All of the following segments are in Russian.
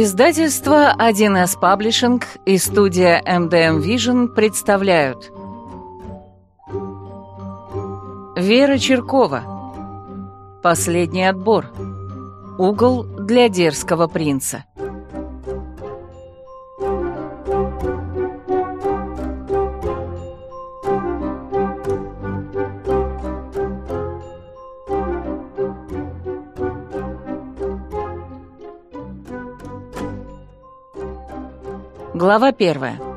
Издательство 1С Паблишинг и студия MDM Vision представляют Вера Черкова. Последний отбор. Угол для дерзкого принца. Глава первая.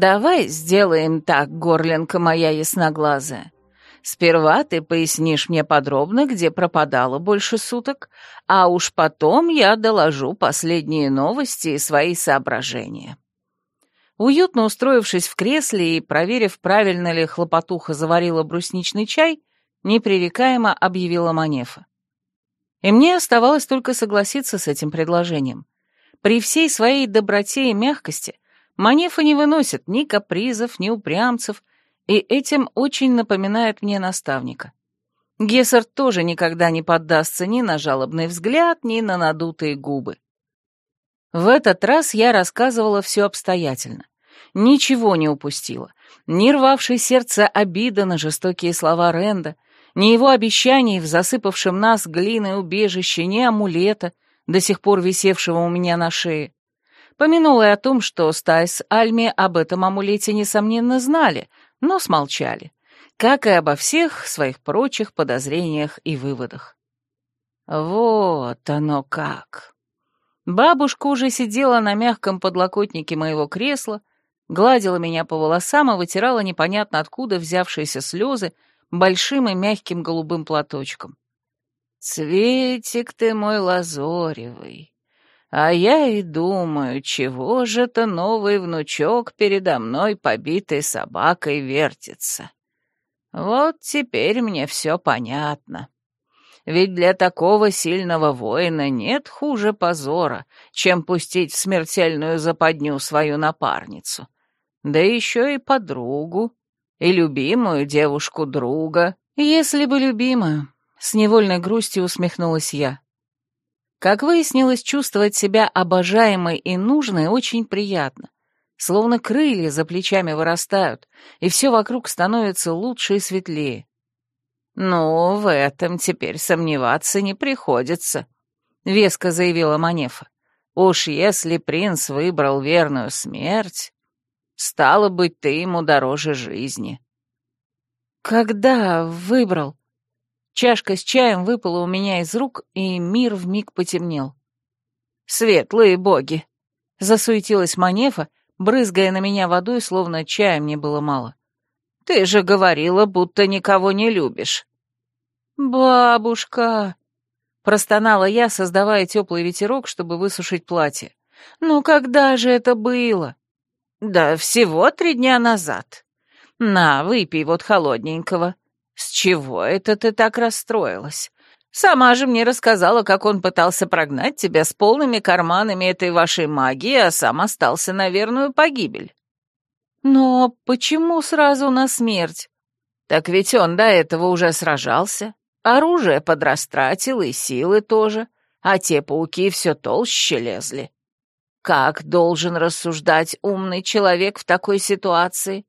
«Давай сделаем так, горленка моя ясноглазая. Сперва ты пояснишь мне подробно, где пропадала больше суток, а уж потом я доложу последние новости и свои соображения». Уютно устроившись в кресле и проверив, правильно ли хлопотуха заварила брусничный чай, непререкаемо объявила Манефа. И мне оставалось только согласиться с этим предложением. При всей своей доброте и мягкости Манефа не выносит ни капризов, ни упрямцев, и этим очень напоминает мне наставника. Гессер тоже никогда не поддастся ни на жалобный взгляд, ни на надутые губы. В этот раз я рассказывала все обстоятельно. Ничего не упустила. Ни рвавшей сердце обида на жестокие слова Ренда, ни его обещаний в засыпавшем нас глиной убежище, ни амулета, до сих пор висевшего у меня на шее помянула и о том, что Стайс Альми об этом амулете, несомненно, знали, но смолчали, как и обо всех своих прочих подозрениях и выводах. Вот оно как. Бабушка уже сидела на мягком подлокотнике моего кресла, гладила меня по волосам и вытирала непонятно откуда взявшиеся слезы большим и мягким голубым платочком. «Цветик ты мой лазоревый, а я и думаю, чего же это новый внучок передо мной побитой собакой вертится. Вот теперь мне все понятно. Ведь для такого сильного воина нет хуже позора, чем пустить в смертельную западню свою напарницу. Да еще и подругу, и любимую девушку друга, если бы любимую. С невольной грустью усмехнулась я. Как выяснилось, чувствовать себя обожаемой и нужной очень приятно. Словно крылья за плечами вырастают, и все вокруг становится лучше и светлее. Но в этом теперь сомневаться не приходится», — веско заявила Манефа. «Уж если принц выбрал верную смерть, стало быть, ты ему дороже жизни». «Когда выбрал?» Чашка с чаем выпала у меня из рук, и мир вмиг потемнел. «Светлые боги!» — засуетилась Манефа, брызгая на меня водой, словно чая мне было мало. «Ты же говорила, будто никого не любишь». «Бабушка!» — простонала я, создавая теплый ветерок, чтобы высушить платье. «Ну когда же это было?» «Да всего три дня назад. На, выпей вот холодненького», «С чего это ты так расстроилась? Сама же мне рассказала, как он пытался прогнать тебя с полными карманами этой вашей магии, а сам остался на верную погибель». «Но почему сразу на смерть?» «Так ведь он до этого уже сражался, оружие подрастратил и силы тоже, а те пауки все толще лезли». Как должен рассуждать умный человек в такой ситуации?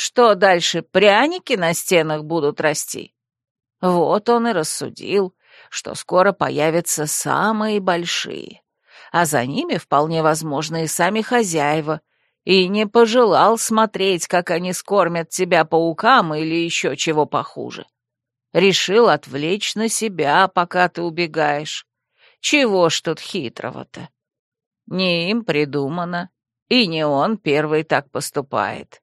Что дальше, пряники на стенах будут расти? Вот он и рассудил, что скоро появятся самые большие, а за ними вполне возможно и сами хозяева, и не пожелал смотреть, как они скормят тебя паукам или еще чего похуже. Решил отвлечь на себя, пока ты убегаешь. Чего ж тут хитрого-то? Не им придумано, и не он первый так поступает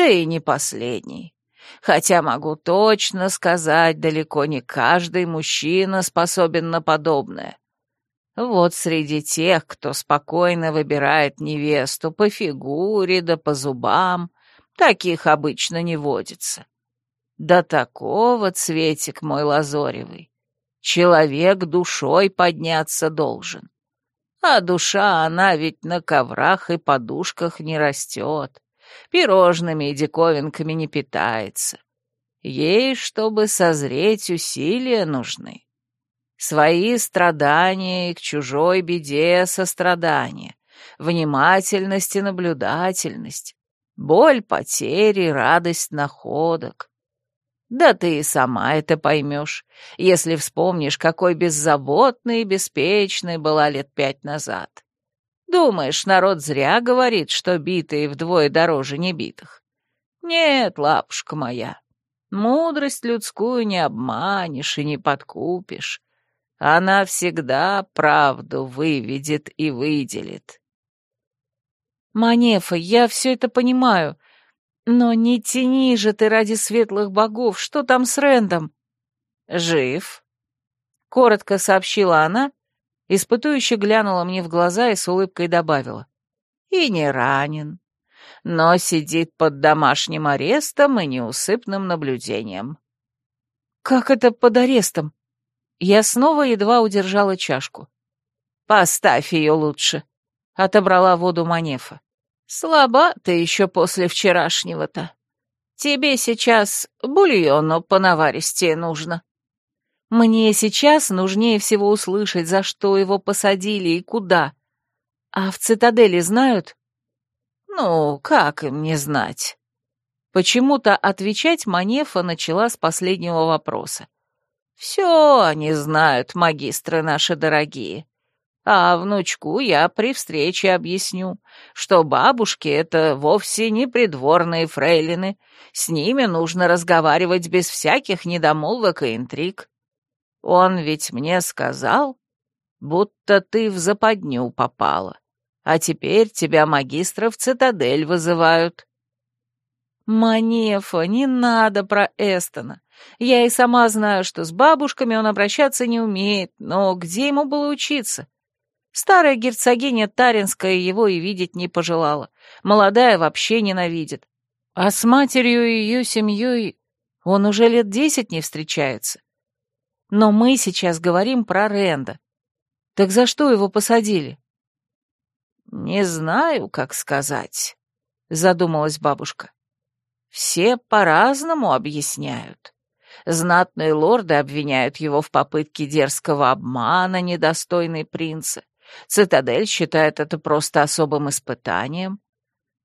да и не последний. Хотя могу точно сказать, далеко не каждый мужчина способен на подобное. Вот среди тех, кто спокойно выбирает невесту по фигуре да по зубам, таких обычно не водится. Да такого, цветик мой лазоревый, человек душой подняться должен. А душа, она ведь на коврах и подушках не растет пирожными и диковинками не питается. Ей, чтобы созреть, усилия нужны. Свои страдания к чужой беде сострадание, внимательность и наблюдательность, боль потери, радость находок. Да ты и сама это поймешь, если вспомнишь, какой беззаботной и беспечной была лет пять назад. Думаешь, народ зря говорит, что битые вдвое дороже небитых? Нет, лапушка моя, мудрость людскую не обманешь и не подкупишь. Она всегда правду выведет и выделит. Манефа, я все это понимаю, но не тяни же ты ради светлых богов, что там с Рэндом? Жив, — коротко сообщила она, испытующе глянула мне в глаза и с улыбкой добавила. «И не ранен, но сидит под домашним арестом и неусыпным наблюдением». «Как это под арестом?» Я снова едва удержала чашку. «Поставь ее лучше», — отобрала воду Манефа. «Слаба ты еще после вчерашнего-то. Тебе сейчас бульону по наваристее нужно». Мне сейчас нужнее всего услышать, за что его посадили и куда. А в цитадели знают? Ну, как им не знать? Почему-то отвечать Манефа начала с последнего вопроса. Все они знают, магистры наши дорогие. А внучку я при встрече объясню, что бабушки — это вовсе не придворные фрейлины. С ними нужно разговаривать без всяких недомолвок и интриг. Он ведь мне сказал, будто ты в западню попала, а теперь тебя магистра в цитадель вызывают». «Манефа, не надо про Эстона. Я и сама знаю, что с бабушками он обращаться не умеет, но где ему было учиться?» Старая герцогиня Таринская его и видеть не пожелала. Молодая вообще ненавидит. А с матерью и ее семьей он уже лет десять не встречается. Но мы сейчас говорим про Ренда. Так за что его посадили? Не знаю, как сказать, задумалась бабушка. Все по-разному объясняют. Знатные лорды обвиняют его в попытке дерзкого обмана недостойной принца. Цитадель считает это просто особым испытанием.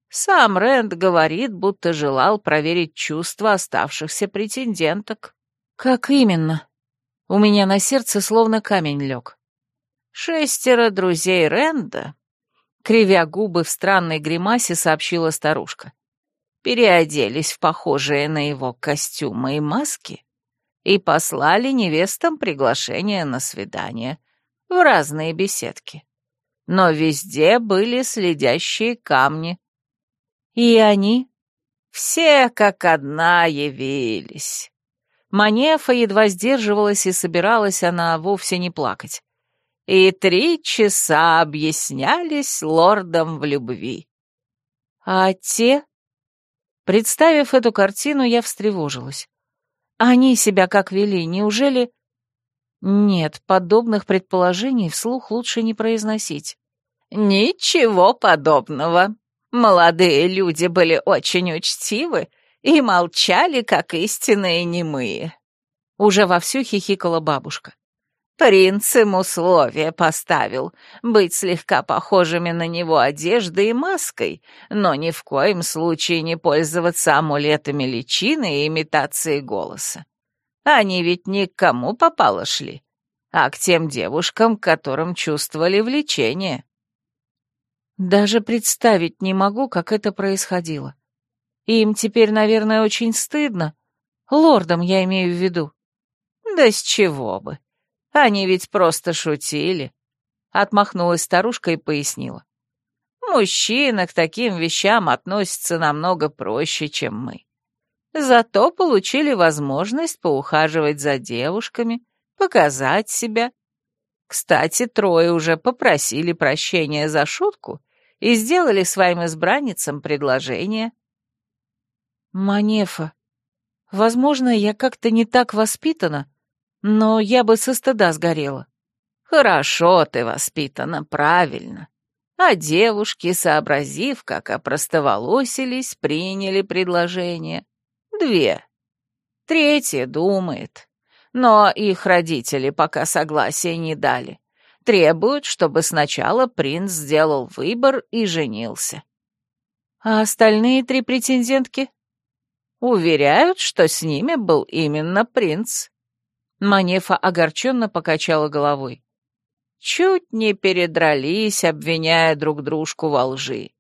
Сам Рэнд говорит, будто желал проверить чувства оставшихся претенденток. «Как именно?» У меня на сердце словно камень лег. «Шестеро друзей Ренда», — кривя губы в странной гримасе сообщила старушка. Переоделись в похожие на его костюмы и маски и послали невестам приглашение на свидание в разные беседки. Но везде были следящие камни. И они все как одна явились. Манефа едва сдерживалась и собиралась она вовсе не плакать. И три часа объяснялись лордом в любви. А те... Представив эту картину, я встревожилась. Они себя как вели, неужели... Нет, подобных предположений вслух лучше не произносить. «Ничего подобного. Молодые люди были очень учтивы и молчали, как истинные немые. Уже вовсю хихикала бабушка. Принц им условие поставил — быть слегка похожими на него одеждой и маской, но ни в коем случае не пользоваться амулетами личины и имитацией голоса. Они ведь ни к кому попало шли, а к тем девушкам, которым чувствовали влечение. Даже представить не могу, как это происходило. Им теперь, наверное, очень стыдно. лордам я имею в виду. Да с чего бы? Они ведь просто шутили. Отмахнулась старушка и пояснила. Мужчина к таким вещам относится намного проще, чем мы. Зато получили возможность поухаживать за девушками, показать себя. Кстати, трое уже попросили прощения за шутку и сделали своим избранницам предложение — Манефа. Возможно, я как-то не так воспитана, но я бы со стыда сгорела. Хорошо ты воспитана, правильно. А девушки, сообразив, как опростоволосились, приняли предложение. Две. Третья думает. Но их родители пока согласия не дали. Требуют, чтобы сначала принц сделал выбор и женился. А остальные три претендентки? Уверяют, что с ними был именно принц». Манефа огорченно покачала головой. Чуть не передрались, обвиняя друг дружку во лжи.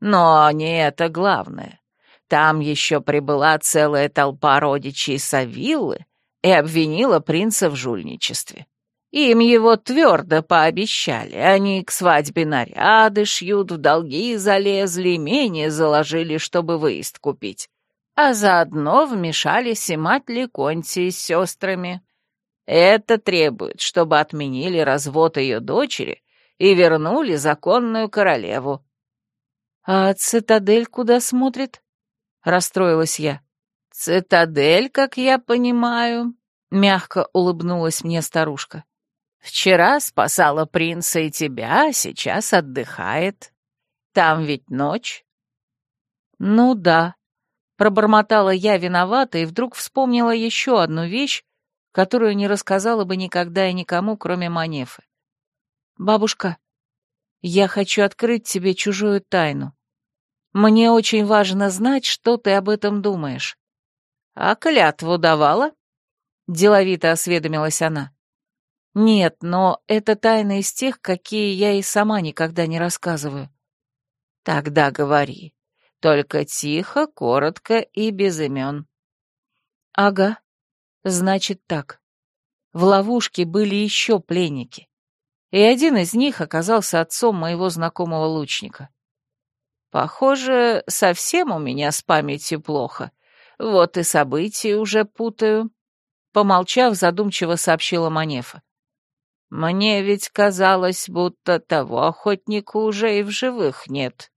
Но не это главное. Там еще прибыла целая толпа родичей Савиллы и обвинила принца в жульничестве. Им его твердо пообещали. Они к свадьбе наряды шьют, в долги залезли, менее заложили, чтобы выезд купить а заодно вмешались и мать Ликонтии с сестрами. Это требует, чтобы отменили развод ее дочери и вернули законную королеву. «А цитадель куда смотрит?» — расстроилась я. «Цитадель, как я понимаю», — мягко улыбнулась мне старушка. «Вчера спасала принца и тебя, а сейчас отдыхает. Там ведь ночь». «Ну да», Пробормотала я виновата и вдруг вспомнила еще одну вещь, которую не рассказала бы никогда и никому, кроме Манефы. «Бабушка, я хочу открыть тебе чужую тайну. Мне очень важно знать, что ты об этом думаешь». «А клятву давала?» — деловито осведомилась она. «Нет, но это тайна из тех, какие я и сама никогда не рассказываю». «Тогда говори. Только тихо, коротко и без имен. Ага, значит так. В ловушке были еще пленники. И один из них оказался отцом моего знакомого лучника. Похоже, совсем у меня с памятью плохо. Вот и события уже путаю. Помолчав, задумчиво сообщила Манефа. Мне ведь казалось, будто того охотника уже и в живых нет.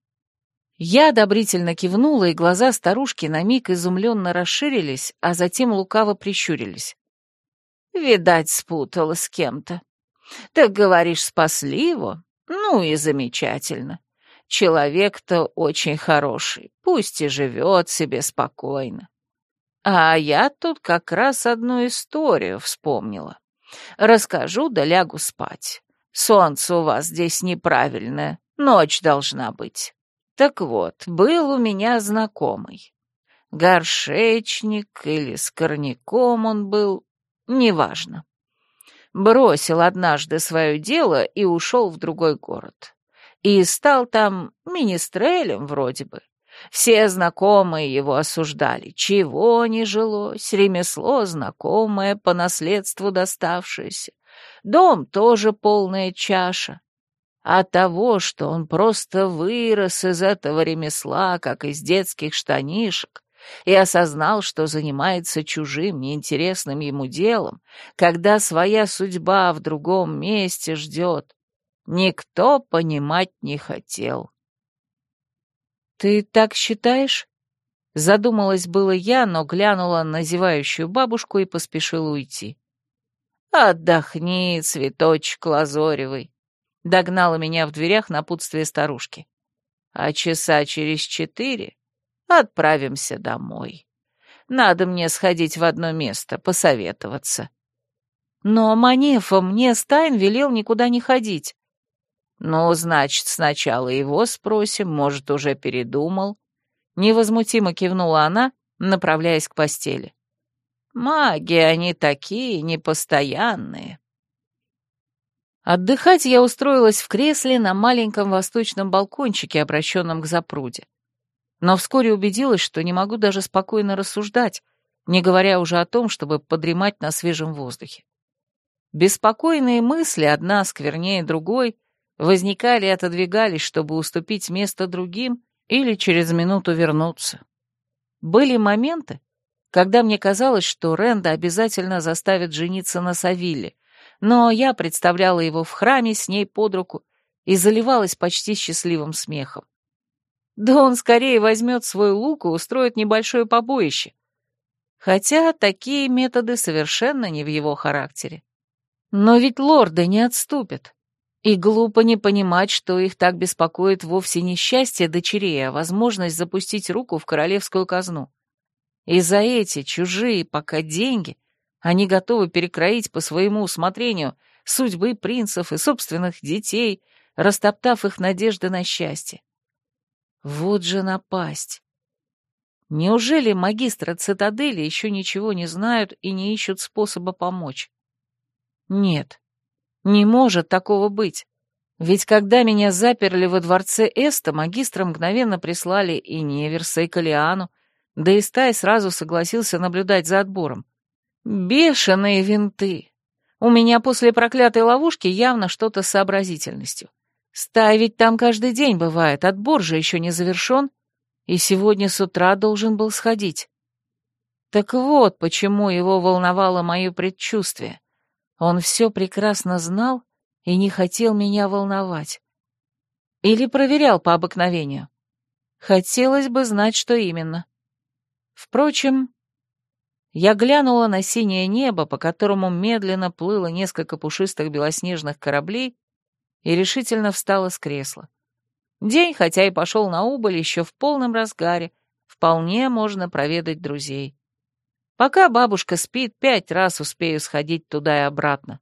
Я одобрительно кивнула, и глаза старушки на миг изумленно расширились, а затем лукаво прищурились. «Видать, спутала с кем-то. Так, говоришь, спасли его? Ну и замечательно. Человек-то очень хороший, пусть и живет себе спокойно. А я тут как раз одну историю вспомнила. Расскажу да лягу спать. Солнце у вас здесь неправильное, ночь должна быть». Так вот, был у меня знакомый. Горшечник или с корняком он был, неважно. Бросил однажды свое дело и ушел в другой город. И стал там министрелем вроде бы. Все знакомые его осуждали. Чего не жилось, ремесло знакомое, по наследству доставшееся. Дом тоже полная чаша. От того, что он просто вырос из этого ремесла, как из детских штанишек, и осознал, что занимается чужим, неинтересным ему делом, когда своя судьба в другом месте ждет, никто понимать не хотел. «Ты так считаешь?» Задумалась было я, но глянула на зевающую бабушку и поспешила уйти. «Отдохни, цветочек лазоревый. Догнала меня в дверях на путствие старушки. А часа через четыре отправимся домой. Надо мне сходить в одно место, посоветоваться. Но Манефа мне Стайн велел никуда не ходить. Ну, значит, сначала его спросим, может, уже передумал. Невозмутимо кивнула она, направляясь к постели. Маги они такие непостоянные. Отдыхать я устроилась в кресле на маленьком восточном балкончике, обращенном к запруде. Но вскоре убедилась, что не могу даже спокойно рассуждать, не говоря уже о том, чтобы подремать на свежем воздухе. Беспокойные мысли, одна сквернее другой, возникали и отодвигались, чтобы уступить место другим или через минуту вернуться. Были моменты, когда мне казалось, что Ренда обязательно заставит жениться на Савилле, но я представляла его в храме с ней под руку и заливалась почти счастливым смехом. Да он скорее возьмет свой лук и устроит небольшое побоище. Хотя такие методы совершенно не в его характере. Но ведь лорды не отступят. И глупо не понимать, что их так беспокоит вовсе не счастье дочерей, а возможность запустить руку в королевскую казну. И за эти чужие пока деньги они готовы перекроить по своему усмотрению судьбы принцев и собственных детей, растоптав их надежды на счастье. Вот же напасть! Неужели магистра цитадели еще ничего не знают и не ищут способа помочь? Нет, не может такого быть. Ведь когда меня заперли во дворце Эста, магистра мгновенно прислали и Неверса, и Калиану, да и Стай сразу согласился наблюдать за отбором. Бешеные винты. У меня после проклятой ловушки явно что-то с сообразительностью. Ставить там каждый день бывает, отбор же еще не завершен, и сегодня с утра должен был сходить. Так вот, почему его волновало мое предчувствие. Он все прекрасно знал и не хотел меня волновать. Или проверял по обыкновению. Хотелось бы знать, что именно. Впрочем, я глянула на синее небо, по которому медленно плыло несколько пушистых белоснежных кораблей, и решительно встала с кресла. День, хотя и пошел на убыль, еще в полном разгаре, вполне можно проведать друзей. Пока бабушка спит, пять раз успею сходить туда и обратно.